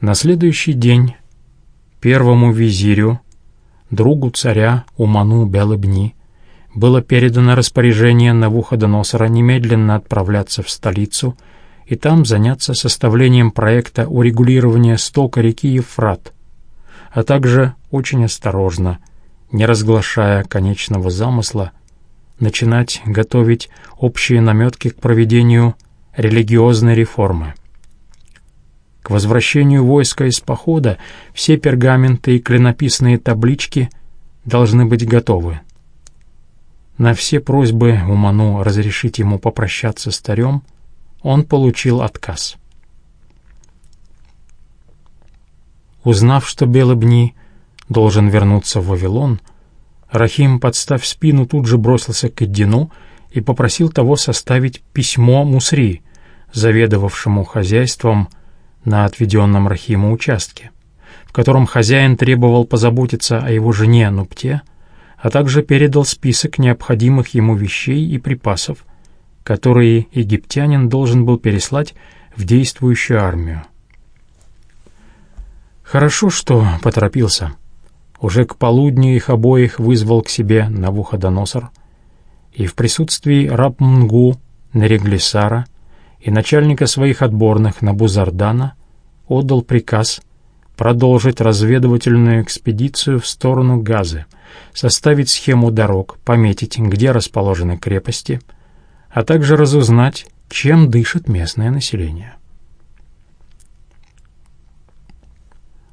На следующий день первому визирю, другу царя Уману Белыбни, было передано распоряжение Навуходоносора немедленно отправляться в столицу и там заняться составлением проекта урегулирования стока реки Ефрат, а также очень осторожно, не разглашая конечного замысла, начинать готовить общие наметки к проведению религиозной реформы. К возвращению войска из похода все пергаменты и клинописные таблички должны быть готовы. На все просьбы Уману разрешить ему попрощаться с царем он получил отказ. Узнав, что Белобни должен вернуться в Вавилон, Рахим, подстав спину, тут же бросился к Эддину и попросил того составить письмо Мусри, заведовавшему хозяйством на отведенном Рахиму участке, в котором хозяин требовал позаботиться о его жене Нупте, а также передал список необходимых ему вещей и припасов, которые египтянин должен был переслать в действующую армию. Хорошо, что поторопился. Уже к полудню их обоих вызвал к себе Навуходоносор, и в присутствии Рабмнгу, Нереглисара и начальника своих отборных Набузардана отдал приказ продолжить разведывательную экспедицию в сторону Газы, составить схему дорог, пометить, где расположены крепости, а также разузнать, чем дышит местное население.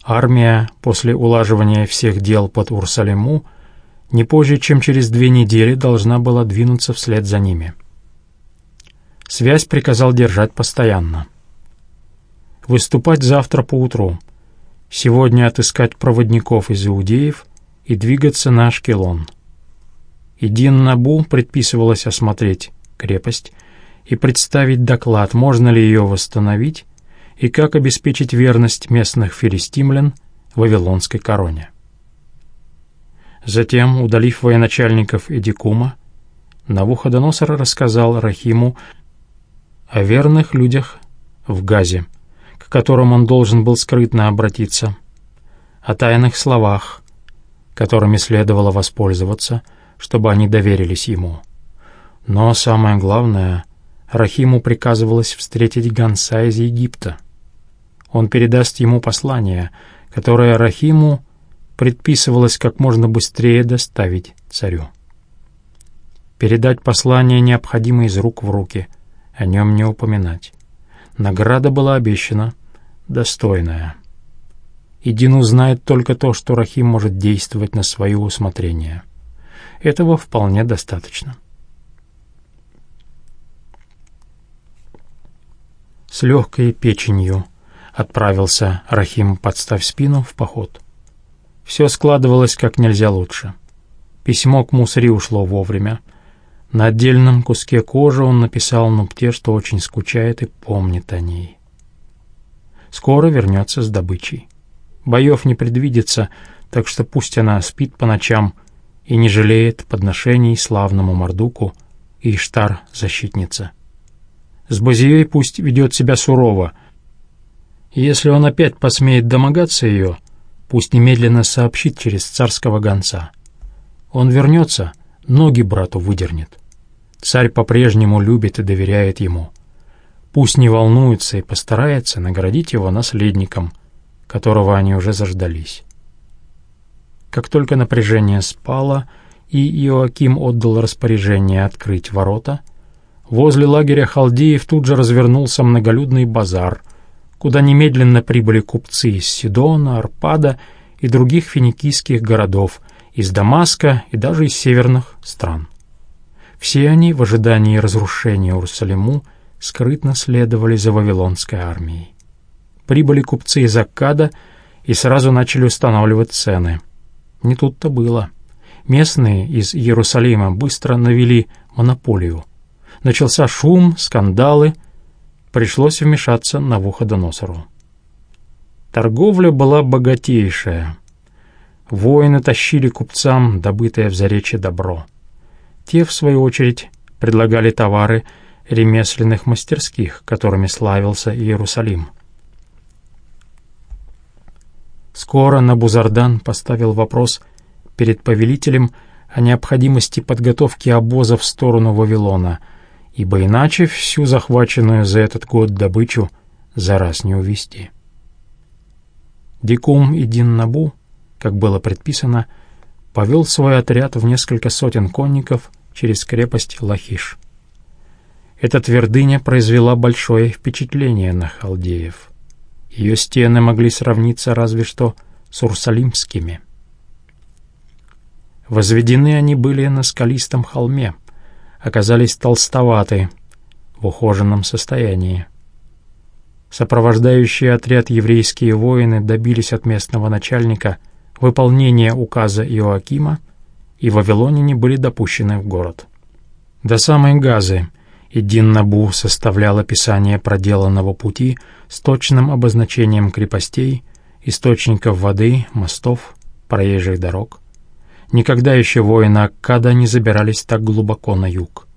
Армия после улаживания всех дел под Урсалиму не позже, чем через две недели должна была двинуться вслед за ними. Связь приказал держать постоянно. Выступать завтра поутру, сегодня отыскать проводников из иудеев и двигаться на Ашкелон. Идин Набу предписывалось осмотреть крепость и представить доклад, можно ли ее восстановить, и как обеспечить верность местных филистимлян Вавилонской короне. Затем, удалив военачальников Эдикума, Навуходоносор рассказал Рахиму о верных людях в Газе, которым он должен был скрытно обратиться, о тайных словах, которыми следовало воспользоваться, чтобы они доверились ему. Но самое главное, Рахиму приказывалось встретить гонца из Египта, он передаст ему послание, которое Рахиму предписывалось как можно быстрее доставить царю. Передать послание необходимо из рук в руки, о нем не упоминать. Награда была обещана, достойная. И Дин узнает только то, что Рахим может действовать на свое усмотрение. Этого вполне достаточно. С легкой печенью отправился Рахим, подставь спину, в поход. Все складывалось как нельзя лучше. Письмо к Мусри ушло вовремя. На отдельном куске кожи он написал Нупте, что очень скучает и помнит о ней. Скоро вернется с добычей. Боев не предвидится, так что пусть она спит по ночам и не жалеет подношений славному Мордуку и Иштар-защитница. С Базией пусть ведет себя сурово — если он опять посмеет домогаться ее, пусть немедленно сообщит через царского гонца. Он вернется, ноги брату выдернет. Царь по-прежнему любит и доверяет ему. Пусть не волнуется и постарается наградить его наследником, которого они уже заждались. Как только напряжение спало, и Иоаким отдал распоряжение открыть ворота, возле лагеря халдеев тут же развернулся многолюдный базар — куда немедленно прибыли купцы из Сидона, Арпада и других финикийских городов, из Дамаска и даже из северных стран. Все они в ожидании разрушения Иерусалиму скрытно следовали за Вавилонской армией. Прибыли купцы из Аккада и сразу начали устанавливать цены. Не тут-то было. Местные из Иерусалима быстро навели монополию. Начался шум, скандалы — пришлось вмешаться на Навуходоносору. Торговля была богатейшая. Воины тащили купцам добытое в заречье добро. Те, в свою очередь, предлагали товары ремесленных мастерских, которыми славился Иерусалим. Скоро Набузардан поставил вопрос перед повелителем о необходимости подготовки обоза в сторону Вавилона, ибо иначе всю захваченную за этот год добычу за раз не увести. Дикум и Дин-Набу, как было предписано, повел свой отряд в несколько сотен конников через крепость Лахиш. Эта твердыня произвела большое впечатление на халдеев. Ее стены могли сравниться разве что с Урсалимскими. Возведены они были на скалистом холме, оказались толстоваты, в ухоженном состоянии. Сопровождающие отряд еврейские воины добились от местного начальника выполнения указа Иоакима, и вавилоняне были допущены в город. До самой Газы Идин Набу составлял описание проделанного пути с точным обозначением крепостей, источников воды, мостов, проезжих дорог. Никогда еще воины Аккада не забирались так глубоко на юг.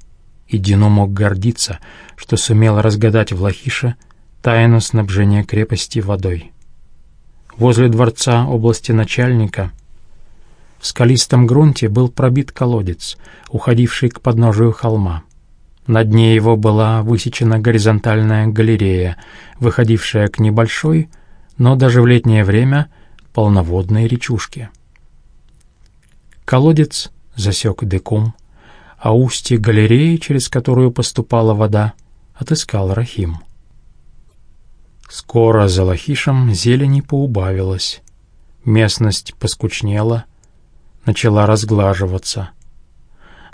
Идину мог гордиться, что сумел разгадать в Лахише тайну снабжения крепости водой. Возле дворца области начальника в скалистом грунте был пробит колодец, уходивший к подножию холма. На дне его была высечена горизонтальная галерея, выходившая к небольшой, но даже в летнее время полноводной речушке. Колодец засек декум, а устье галереи, через которую поступала вода, отыскал Рахим. Скоро за Лахишем зелени поубавилась, местность поскучнела, начала разглаживаться —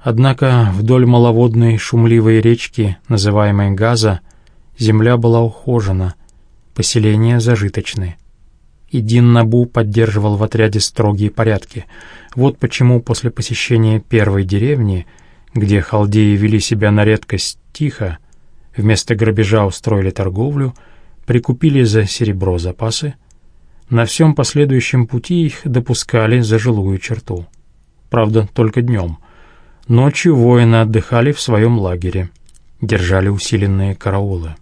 Однако вдоль маловодной шумливой речки, называемой Газа, земля была ухожена, поселения зажиточны. И Дин Набу поддерживал в отряде строгие порядки. Вот почему после посещения первой деревни, где халдеи вели себя на редкость тихо, вместо грабежа устроили торговлю, прикупили за серебро запасы, на всем последующем пути их допускали за жилую черту. Правда, только днем — Ночью воины отдыхали в своем лагере, держали усиленные караулы.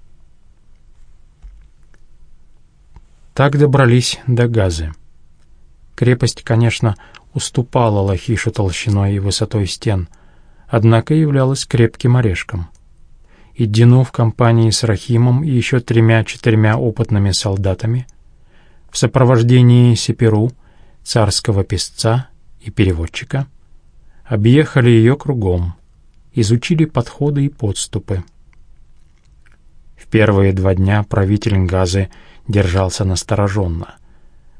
Так добрались до Газы. Крепость, конечно, уступала Лахишу толщиной и высотой стен, однако являлась крепким орешком. И Дину в компании с Рахимом и еще тремя-четырьмя опытными солдатами в сопровождении Сеперу, царского песца и переводчика — объехали ее кругом, изучили подходы и подступы. В первые два дня правитель Газы держался настороженно.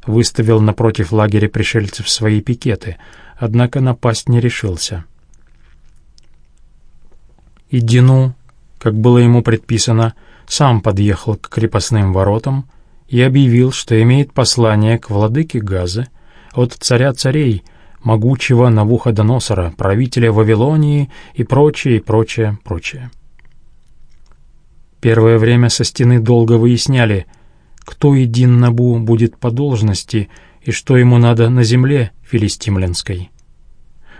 Выставил напротив лагеря пришельцев свои пикеты, однако напасть не решился. И как было ему предписано, сам подъехал к крепостным воротам и объявил, что имеет послание к владыке Газы от царя царей — могучего Навуходоносора, правителя Вавилонии и прочее, прочее, прочее. Первое время со стены долго выясняли, кто един Набу будет по должности и что ему надо на земле филистимлянской.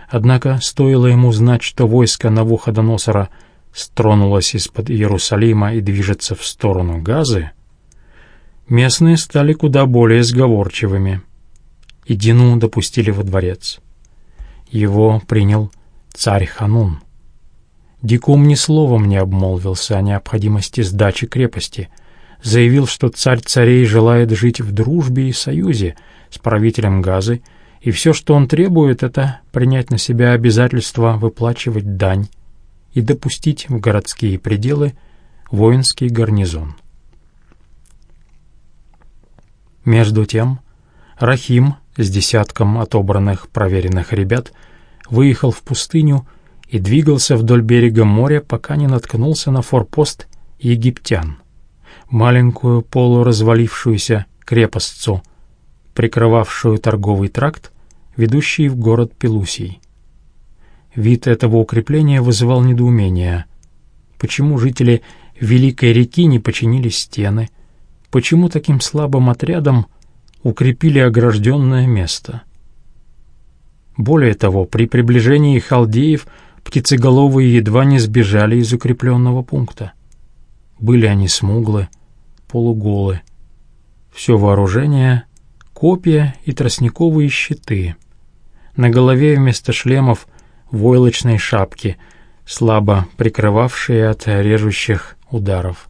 Однако стоило ему знать, что войско Навуходоносора стронулось из-под Иерусалима и движется в сторону Газы, местные стали куда более сговорчивыми — и Дину допустили во дворец. Его принял царь Ханун. Дикум ни словом не обмолвился о необходимости сдачи крепости, заявил, что царь царей желает жить в дружбе и союзе с правителем Газы, и все, что он требует, это принять на себя обязательство выплачивать дань и допустить в городские пределы воинский гарнизон. Между тем Рахим с десятком отобранных проверенных ребят выехал в пустыню и двигался вдоль берега моря, пока не наткнулся на форпост египтян, маленькую полуразвалившуюся крепостцу, прикрывавшую торговый тракт, ведущий в город Пелусий. Вид этого укрепления вызывал недоумение. Почему жители Великой реки не починили стены? Почему таким слабым отрядом укрепили огражденное место. Более того, при приближении халдеев птицеголовые едва не сбежали из укрепленного пункта. Были они смуглы, полуголы. Все вооружение копья и тростниковые щиты. На голове вместо шлемов войлочные шапки, слабо прикрывавшие от режущих ударов.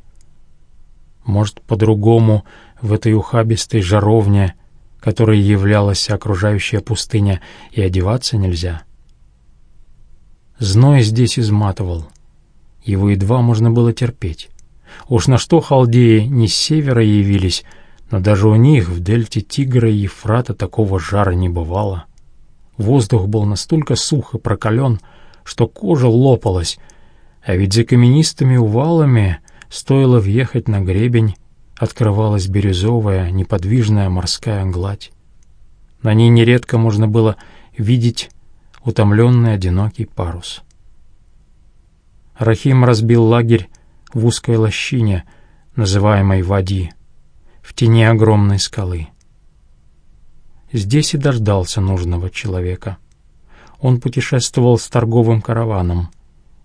Может, по-другому в этой ухабистой жаровне, которой являлась окружающая пустыня, и одеваться нельзя? Зной здесь изматывал. Его едва можно было терпеть. Уж на что халдеи не с севера явились, но даже у них в дельте Тигра и Ефрата такого жара не бывало. Воздух был настолько сух и прокален, что кожа лопалась, а ведь за каменистыми увалами стоило въехать на гребень, открывалась бирюзовая, неподвижная морская гладь. На ней нередко можно было видеть утомленный одинокий парус. Рахим разбил лагерь в узкой лощине, называемой Вади, в тени огромной скалы. Здесь и дождался нужного человека. Он путешествовал с торговым караваном.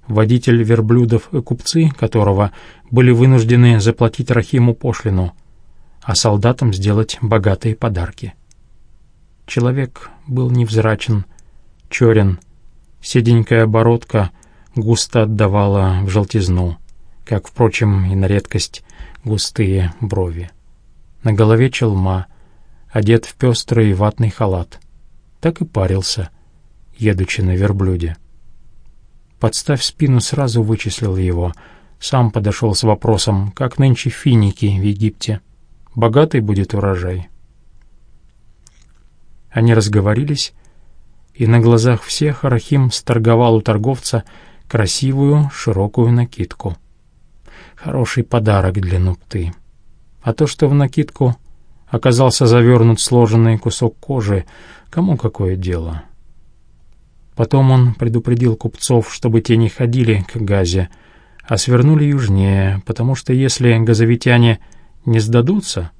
Водитель верблюдов и купцы, которого были вынуждены заплатить Рахиму пошлину, а солдатам сделать богатые подарки. Человек был невзрачен, черен, седенькая бородка густо отдавала в желтизну, как, впрочем, и на редкость густые брови. На голове челма, одет в пестрый ватный халат. Так и парился, едучи на верблюде. Подставь спину, сразу вычислил его. Сам подошел с вопросом, как нынче финики в Египте. Богатый будет урожай. Они разговорились, и на глазах всех Арахим сторговал у торговца красивую широкую накидку. Хороший подарок для нупты. А то, что в накидку оказался завернут сложенный кусок кожи, кому какое дело? Потом он предупредил купцов, чтобы те не ходили к газе, а свернули южнее, потому что если газовитяне не сдадутся,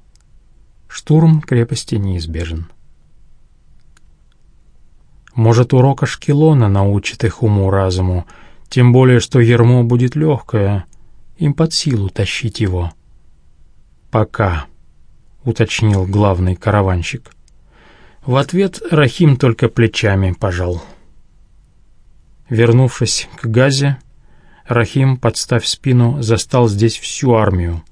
штурм крепости неизбежен. Может, урок Ашкелона научит их уму-разуму, тем более, что ермо будет легкое, им под силу тащить его. «Пока», — уточнил главный караванщик. В ответ Рахим только плечами пожал. Вернувшись к Газе, Рахим, подставь спину, застал здесь всю армию,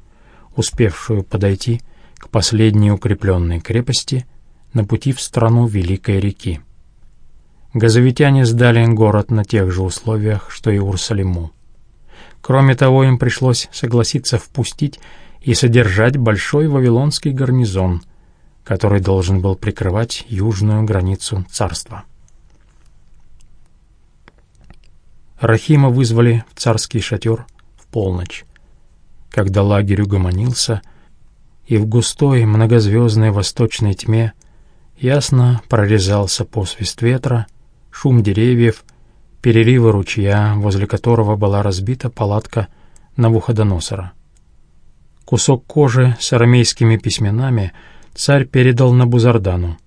успевшую подойти к последней укрепленной крепости на пути в страну Великой реки. Газовитяне сдали город на тех же условиях, что и Урсалиму. Кроме того, им пришлось согласиться впустить и содержать большой вавилонский гарнизон, который должен был прикрывать южную границу царства. Рахима вызвали в царский шатер в полночь, когда лагерь угомонился, и в густой многозвездной восточной тьме ясно прорезался посвист ветра, шум деревьев, переливы ручья, возле которого была разбита палатка Навуходоносора. Кусок кожи с арамейскими письменами царь передал на Бузардану.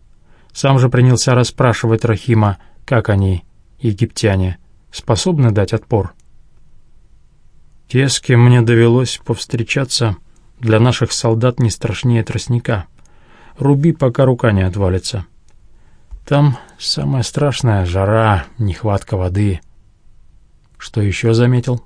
Сам же принялся расспрашивать Рахима, как они, египтяне, способны дать отпор. Те, с кем мне довелось повстречаться, для наших солдат не страшнее тростника. Руби, пока рука не отвалится. Там самое страшное — жара, нехватка воды. Что еще заметил?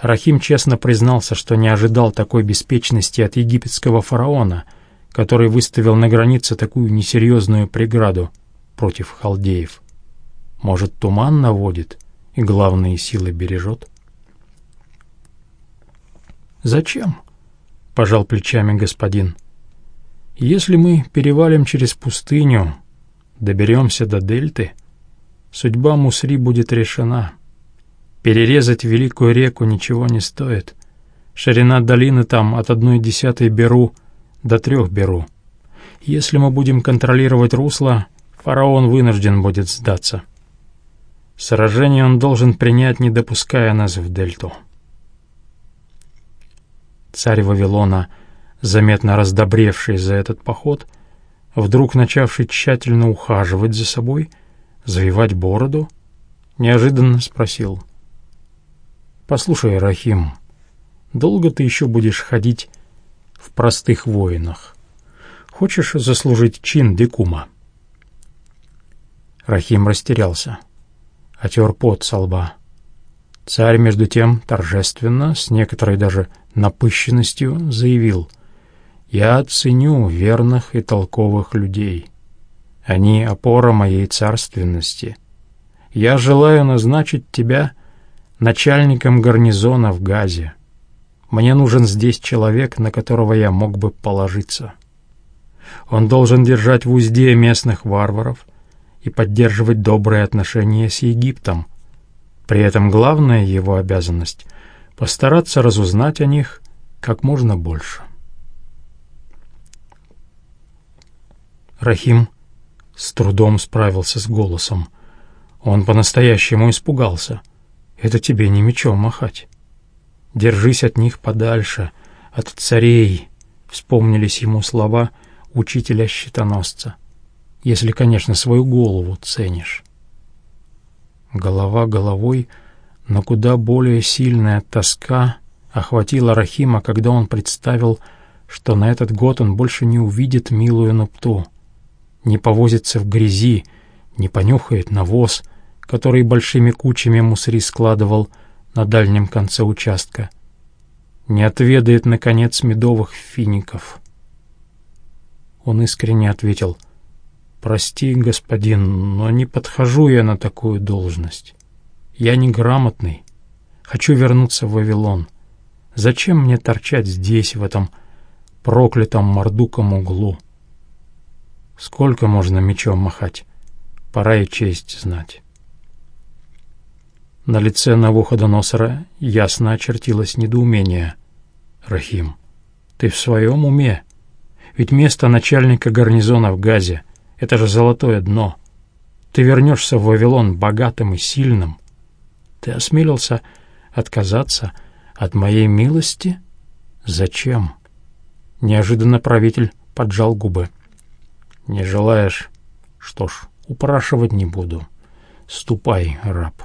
Рахим честно признался, что не ожидал такой беспечности от египетского фараона, который выставил на границе такую несерьезную преграду против халдеев. Может, туман наводит и главные силы бережет? «Зачем?» — пожал плечами господин. «Если мы перевалим через пустыню, доберемся до дельты, судьба Мусри будет решена. Перерезать великую реку ничего не стоит. Ширина долины там от одной десятой беру до трех беру. Если мы будем контролировать русло, фараон вынужден будет сдаться. Сражение он должен принять, не допуская нас в дельту. Царь Вавилона, заметно раздобревший за этот поход, — вдруг начавший тщательно ухаживать за собой, завивать бороду, неожиданно спросил. «Послушай, Рахим, долго ты еще будешь ходить в простых воинах? Хочешь заслужить чин декума?» Рахим растерялся, отер пот со лба. Царь, между тем, торжественно, с некоторой даже напыщенностью, заявил, «Я ценю верных и толковых людей. Они — опора моей царственности. Я желаю назначить тебя начальником гарнизона в Газе. Мне нужен здесь человек, на которого я мог бы положиться. Он должен держать в узде местных варваров и поддерживать добрые отношения с Египтом, при этом главная его обязанность — постараться разузнать о них как можно больше. Рахим с трудом справился с голосом. Он по-настоящему испугался. «Это тебе не мечом махать. Держись от них подальше, от царей», — вспомнились ему слова учителя-щитоносца. «Если, конечно, свою голову ценишь». Голова головой, но куда более сильная тоска охватила Рахима, когда он представил, что на этот год он больше не увидит милую Нупту, не повозится в грязи, не понюхает навоз, который большими кучами мусри складывал на дальнем конце участка, не отведает, наконец, медовых фиников. Он искренне ответил — «Прости, господин, но не подхожу я на такую должность. Я неграмотный. Хочу вернуться в Вавилон. Зачем мне торчать здесь, в этом проклятом мордуком углу? Сколько можно мечом махать? Пора и честь знать». На лице Навуходоносора ясно очертилось недоумение. «Рахим, ты в своем уме? Ведь место начальника гарнизона в Газе — это же золотое дно. Ты вернешься в Вавилон богатым и сильным. Ты осмелился отказаться от моей милости? Зачем? Неожиданно правитель поджал губы. Не желаешь? Что ж, упрашивать не буду. Ступай, раб.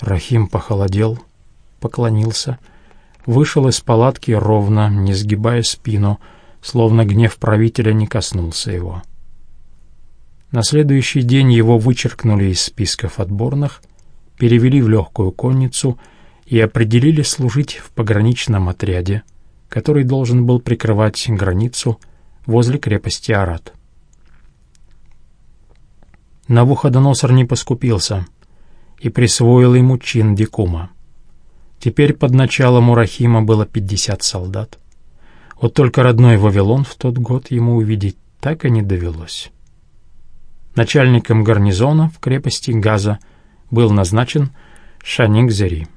Рахим похолодел, поклонился, вышел из палатки ровно, не сгибая спину, словно гнев правителя не коснулся его. На следующий день его вычеркнули из списков отборных, перевели в легкую конницу и определили служить в пограничном отряде, который должен был прикрывать границу возле крепости Арат. Навуходоносор не поскупился и присвоил ему чин дикума. Теперь под началом Урахима было пятьдесят солдат, вот только родной Вавилон в тот год ему увидеть так и не довелось. Начальником гарнизона в крепости Газа был назначен Шаник Зери.